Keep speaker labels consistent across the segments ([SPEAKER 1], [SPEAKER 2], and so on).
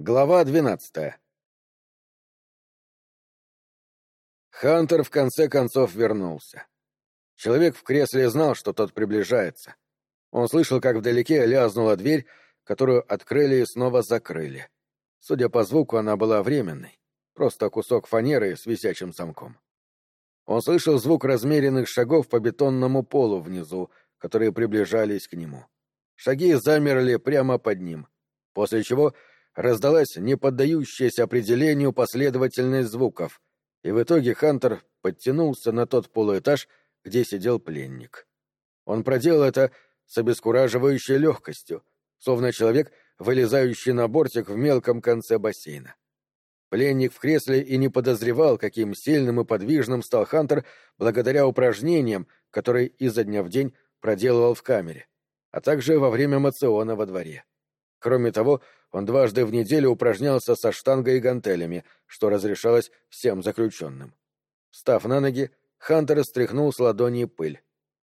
[SPEAKER 1] Глава двенадцатая Хантер в конце концов вернулся. Человек в кресле знал, что тот приближается. Он слышал, как вдалеке лязнула дверь, которую открыли и снова закрыли. Судя по звуку, она была временной, просто кусок фанеры с висячим замком. Он слышал звук размеренных шагов по бетонному полу внизу, которые приближались к нему. Шаги замерли прямо под ним, после чего раздалась неподдающаяся определению последовательность звуков, и в итоге Хантер подтянулся на тот полуэтаж, где сидел пленник. Он проделал это с обескураживающей легкостью, словно человек, вылезающий на бортик в мелком конце бассейна. Пленник в кресле и не подозревал, каким сильным и подвижным стал Хантер благодаря упражнениям, которые изо дня в день проделывал в камере, а также во время мациона во дворе. Кроме того, он дважды в неделю упражнялся со штангой и гантелями, что разрешалось всем заключенным. Встав на ноги, Хантер стряхнул с ладони пыль.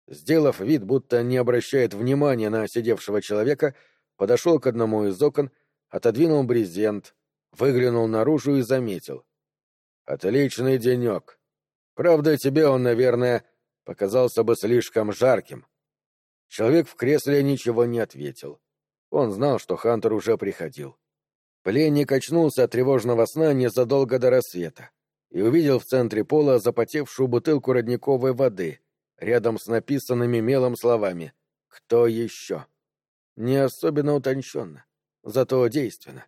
[SPEAKER 1] Сделав вид, будто не обращает внимания на сидевшего человека, подошел к одному из окон, отодвинул брезент, выглянул наружу и заметил. «Отличный денек. Правда, тебе он, наверное, показался бы слишком жарким». Человек в кресле ничего не ответил. Он знал, что Хантер уже приходил. Пленник очнулся от тревожного сна незадолго до рассвета и увидел в центре пола запотевшую бутылку родниковой воды, рядом с написанными мелом словами «Кто еще?». Не особенно утонченно, зато действенно.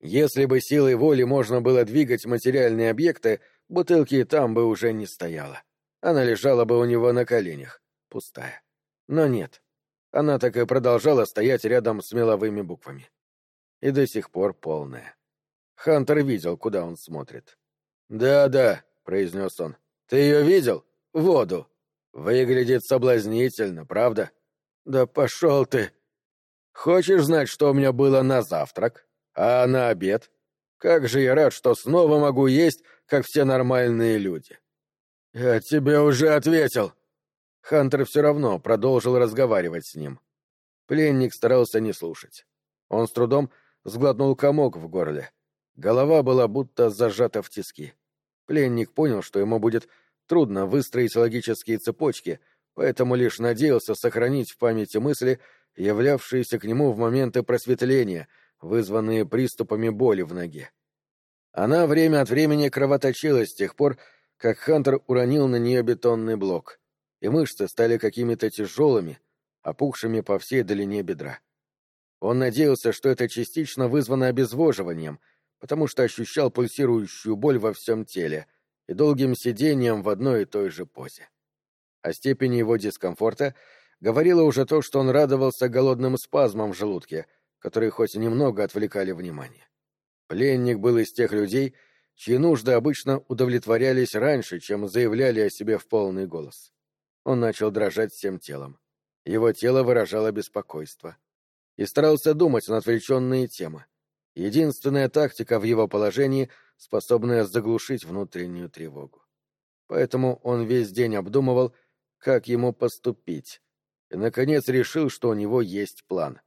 [SPEAKER 1] Если бы силой воли можно было двигать материальные объекты, бутылки там бы уже не стояло. Она лежала бы у него на коленях, пустая. Но нет. Она так и продолжала стоять рядом с меловыми буквами. И до сих пор полная. Хантер видел, куда он смотрит. «Да-да», — произнес он. «Ты ее видел? Воду. Выглядит соблазнительно, правда?» «Да пошел ты!» «Хочешь знать, что у меня было на завтрак? А на обед? Как же я рад, что снова могу есть, как все нормальные люди!» «Я тебе уже ответил!» Хантер все равно продолжил разговаривать с ним. Пленник старался не слушать. Он с трудом сглотнул комок в горле. Голова была будто зажата в тиски. Пленник понял, что ему будет трудно выстроить логические цепочки, поэтому лишь надеялся сохранить в памяти мысли, являвшиеся к нему в моменты просветления, вызванные приступами боли в ноге. Она время от времени кровоточила с тех пор, как Хантер уронил на нее бетонный блок — и мышцы стали какими-то тяжелыми, опухшими по всей длине бедра. Он надеялся, что это частично вызвано обезвоживанием, потому что ощущал пульсирующую боль во всем теле и долгим сидением в одной и той же позе. О степени его дискомфорта говорило уже то, что он радовался голодным спазмам в желудке, которые хоть немного отвлекали внимание. Пленник был из тех людей, чьи нужды обычно удовлетворялись раньше, чем заявляли о себе в полный голос. Он начал дрожать всем телом. Его тело выражало беспокойство. И старался думать на отвлеченные темы. Единственная тактика в его положении, способная заглушить внутреннюю тревогу. Поэтому он весь день обдумывал, как ему поступить, и, наконец, решил, что у него есть план.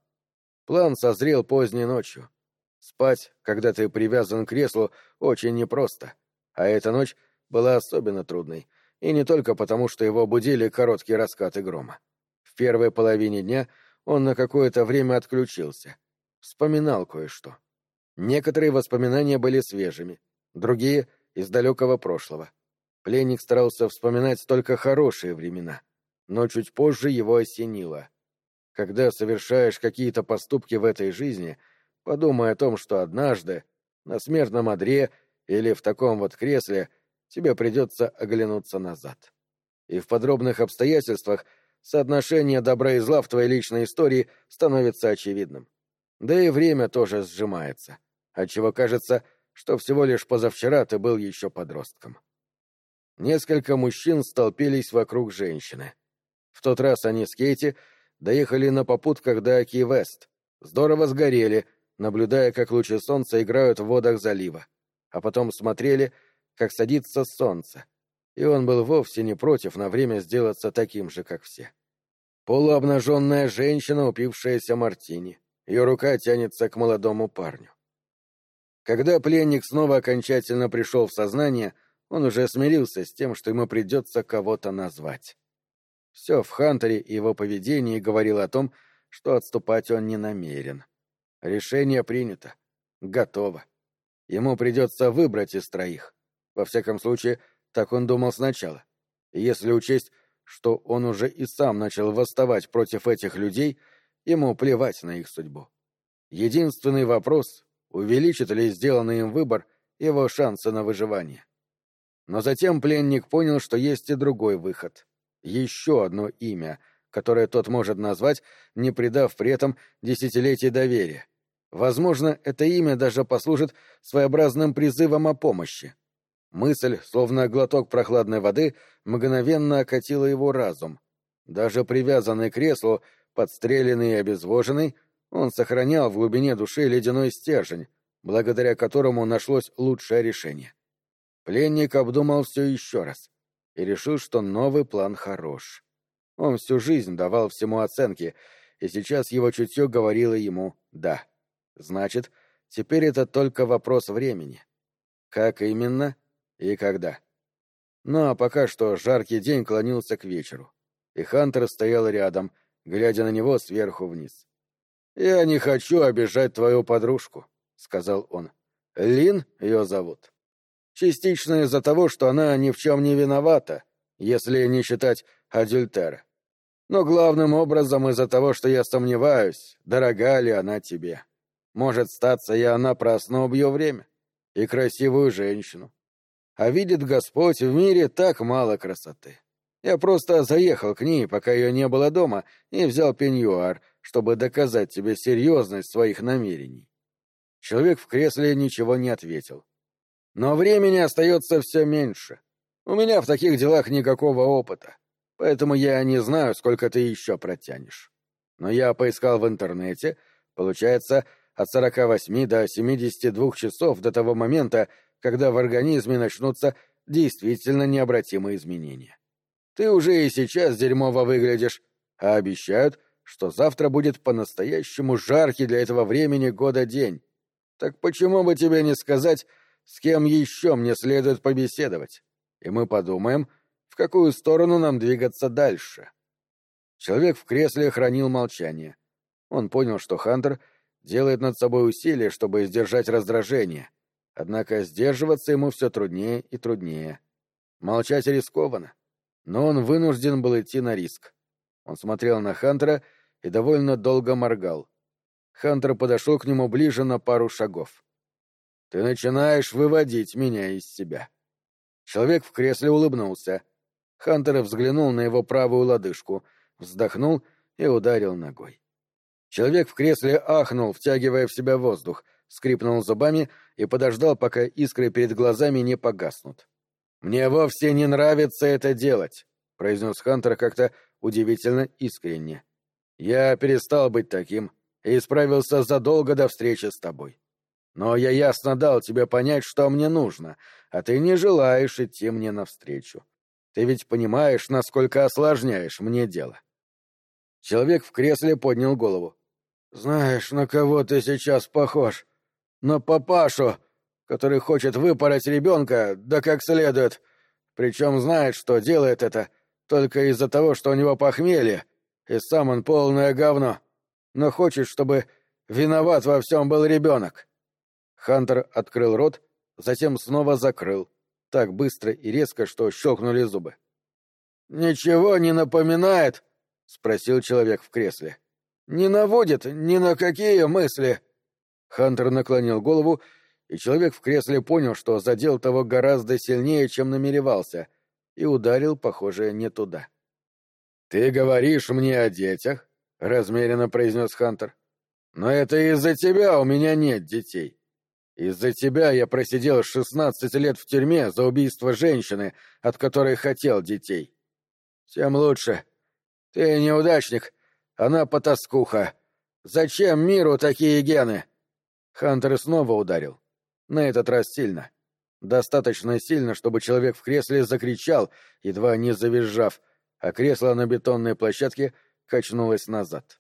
[SPEAKER 1] План созрел поздней ночью. Спать, когда ты привязан к креслу, очень непросто, а эта ночь была особенно трудной, и не только потому, что его будили короткие раскаты грома. В первой половине дня он на какое-то время отключился. Вспоминал кое-что. Некоторые воспоминания были свежими, другие — из далекого прошлого. Пленник старался вспоминать только хорошие времена, но чуть позже его осенило. Когда совершаешь какие-то поступки в этой жизни, подумай о том, что однажды, на смертном одре или в таком вот кресле, тебе придется оглянуться назад. И в подробных обстоятельствах соотношение добра и зла в твоей личной истории становится очевидным. Да и время тоже сжимается, отчего кажется, что всего лишь позавчера ты был еще подростком. Несколько мужчин столпились вокруг женщины. В тот раз они с Кейти доехали на попутках до Аки-Вест, здорово сгорели, наблюдая, как лучи солнца играют в водах залива, а потом смотрели, как садится солнце, и он был вовсе не против на время сделаться таким же, как все. Полуобнаженная женщина, упившаяся мартини. Ее рука тянется к молодому парню. Когда пленник снова окончательно пришел в сознание, он уже смирился с тем, что ему придется кого-то назвать. Все в Хантере и его поведении говорило о том, что отступать он не намерен. Решение принято. Готово. Ему придется выбрать из троих. Во всяком случае, так он думал сначала. И если учесть, что он уже и сам начал восставать против этих людей, ему плевать на их судьбу. Единственный вопрос — увеличит ли сделанный им выбор его шансы на выживание. Но затем пленник понял, что есть и другой выход. Еще одно имя, которое тот может назвать, не придав при этом десятилетий доверия. Возможно, это имя даже послужит своеобразным призывом о помощи. Мысль, словно глоток прохладной воды, мгновенно окатила его разум. Даже привязанный к креслу, подстреленный и обезвоженный, он сохранял в глубине души ледяной стержень, благодаря которому нашлось лучшее решение. Пленник обдумал все еще раз и решил, что новый план хорош. Он всю жизнь давал всему оценки, и сейчас его чутье говорило ему «да». Значит, теперь это только вопрос времени. Как именно и когда? Ну а пока что жаркий день клонился к вечеру, и Хантер стоял рядом, глядя на него сверху вниз. «Я не хочу обижать твою подружку», — сказал он. «Лин ее зовут. Частично из-за того, что она ни в чем не виновата, если не считать адюльтера. Но главным образом из-за того, что я сомневаюсь, дорога ли она тебе. Может, статься я напрасно убью время и красивую женщину. А видит Господь, в мире так мало красоты. Я просто заехал к ней, пока ее не было дома, и взял пеньюар, чтобы доказать тебе серьезность своих намерений. Человек в кресле ничего не ответил. Но времени остается все меньше. У меня в таких делах никакого опыта, поэтому я не знаю, сколько ты еще протянешь. Но я поискал в интернете, получается, от 48 до 72 часов до того момента, когда в организме начнутся действительно необратимые изменения. Ты уже и сейчас дерьмово выглядишь, а обещают, что завтра будет по-настоящему жаркий для этого времени года день. Так почему бы тебе не сказать, с кем еще мне следует побеседовать? И мы подумаем, в какую сторону нам двигаться дальше. Человек в кресле хранил молчание. Он понял, что Хантер — делает над собой усилия, чтобы сдержать раздражение. Однако сдерживаться ему все труднее и труднее. Молчать рискованно, но он вынужден был идти на риск. Он смотрел на Хантера и довольно долго моргал. Хантер подошел к нему ближе на пару шагов. «Ты начинаешь выводить меня из себя». Человек в кресле улыбнулся. Хантер взглянул на его правую лодыжку, вздохнул и ударил ногой. Человек в кресле ахнул, втягивая в себя воздух, скрипнул зубами и подождал, пока искры перед глазами не погаснут. «Мне вовсе не нравится это делать», — произнес Хантер как-то удивительно искренне. «Я перестал быть таким и исправился задолго до встречи с тобой. Но я ясно дал тебе понять, что мне нужно, а ты не желаешь идти мне навстречу. Ты ведь понимаешь, насколько осложняешь мне дело». Человек в кресле поднял голову. «Знаешь, на кого ты сейчас похож? На папашу, который хочет выпороть ребенка, да как следует. Причем знает, что делает это только из-за того, что у него похмелье, и сам он полное говно. Но хочет, чтобы виноват во всем был ребенок». Хантер открыл рот, затем снова закрыл, так быстро и резко, что щелкнули зубы. «Ничего не напоминает?» — спросил человек в кресле. — не наводит ни на какие мысли. Хантер наклонил голову, и человек в кресле понял, что задел того гораздо сильнее, чем намеревался, и ударил, похоже, не туда. «Ты говоришь мне о детях?» — размеренно произнес Хантер. «Но это из-за тебя у меня нет детей. Из-за тебя я просидел шестнадцать лет в тюрьме за убийство женщины, от которой хотел детей. Тем лучше. Ты неудачник, она потаскуха. Зачем миру такие гены? Хантер снова ударил. На этот раз сильно. Достаточно сильно, чтобы человек в кресле закричал, едва не завизжав, а кресло на бетонной площадке качнулось назад.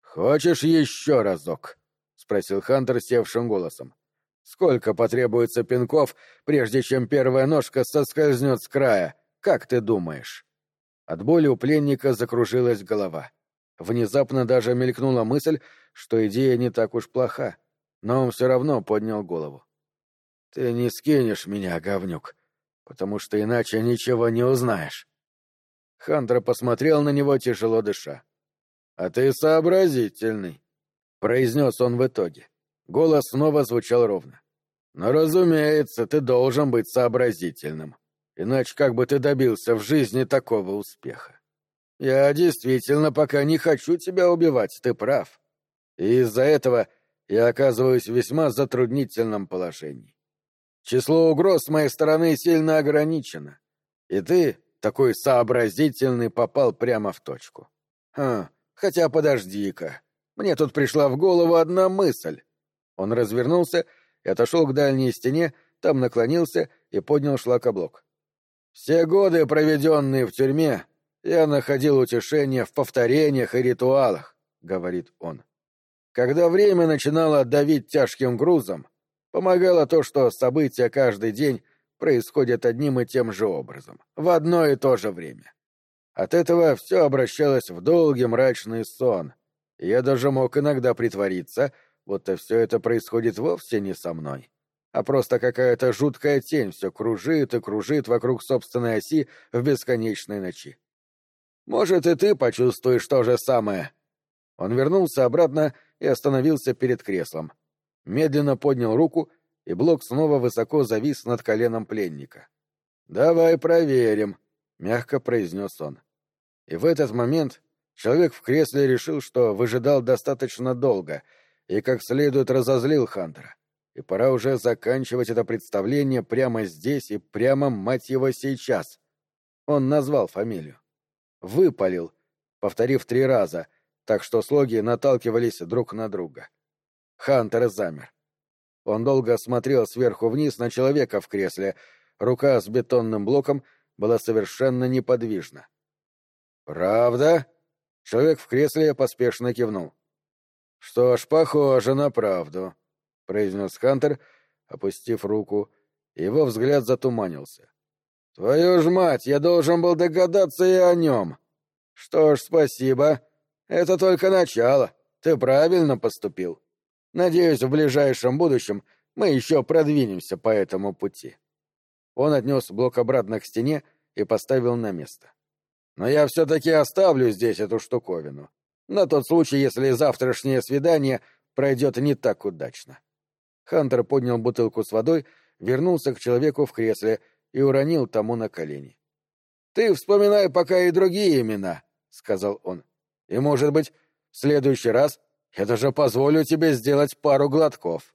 [SPEAKER 1] «Хочешь еще разок?» — спросил Хантер севшим голосом. Сколько потребуется пинков, прежде чем первая ножка соскользнет с края? Как ты думаешь?» От боли у пленника закружилась голова. Внезапно даже мелькнула мысль, что идея не так уж плоха, но он все равно поднял голову. «Ты не скинешь меня, говнюк, потому что иначе ничего не узнаешь». Хантер посмотрел на него, тяжело дыша. «А ты сообразительный», — произнес он в итоге. Голос снова звучал ровно. «Но, разумеется, ты должен быть сообразительным. Иначе как бы ты добился в жизни такого успеха? Я действительно пока не хочу тебя убивать, ты прав. И из-за этого я оказываюсь в весьма затруднительном положении. Число угроз с моей стороны сильно ограничено. И ты, такой сообразительный, попал прямо в точку. Хм, хотя подожди-ка. Мне тут пришла в голову одна мысль. Он развернулся и отошел к дальней стене, там наклонился и поднял шлакоблок. Все годы, проведенные в тюрьме, я находил утешение в повторениях и ритуалах, — говорит он. Когда время начинало давить тяжким грузом, помогало то, что события каждый день происходят одним и тем же образом, в одно и то же время. От этого все обращалось в долгий мрачный сон, я даже мог иногда притвориться — будто все это происходит вовсе не со мной, а просто какая-то жуткая тень все кружит и кружит вокруг собственной оси в бесконечной ночи. Может, и ты почувствуешь то же самое. Он вернулся обратно и остановился перед креслом. Медленно поднял руку, и блок снова высоко завис над коленом пленника. «Давай проверим», — мягко произнес он. И в этот момент человек в кресле решил, что выжидал достаточно долго — и как следует разозлил Хантера. И пора уже заканчивать это представление прямо здесь и прямо, мать его, сейчас. Он назвал фамилию. Выпалил, повторив три раза, так что слоги наталкивались друг на друга. Хантер замер. Он долго смотрел сверху вниз на человека в кресле, рука с бетонным блоком была совершенно неподвижна. «Правда?» Человек в кресле поспешно кивнул. «Что ж, похоже на правду», — произнес Хантер, опустив руку. Его взгляд затуманился. «Твою ж мать, я должен был догадаться и о нем. Что ж, спасибо. Это только начало. Ты правильно поступил. Надеюсь, в ближайшем будущем мы еще продвинемся по этому пути». Он отнес блок обратно к стене и поставил на место. «Но я все-таки оставлю здесь эту штуковину. На тот случай, если завтрашнее свидание пройдет не так удачно. Хантер поднял бутылку с водой, вернулся к человеку в кресле и уронил тому на колени. «Ты вспоминай пока и другие имена», — сказал он. «И, может быть, в следующий раз я даже позволю тебе сделать пару глотков».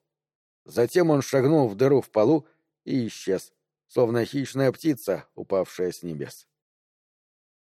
[SPEAKER 1] Затем он шагнул в дыру в полу и исчез, словно хищная птица, упавшая с небес.